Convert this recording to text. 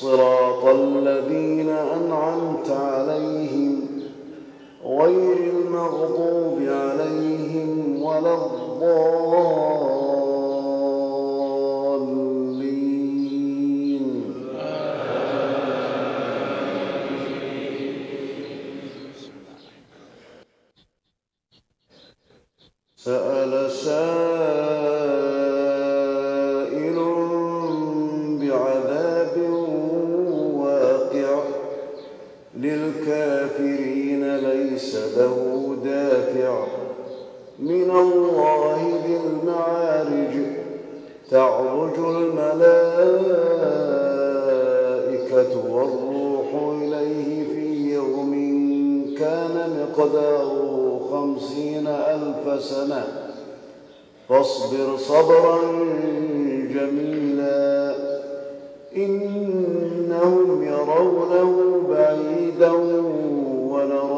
صراط الذين أنعمت عليهم غير المغضوب عليهم ولا الضالين. سأل سائل من الله ذي المعارج تعرج الملائكة والروح إليه في يوم كان مقداره خمسين ألف سنة. فاصبر صبرا جميلا إنهم يرونه بعيدا قريبا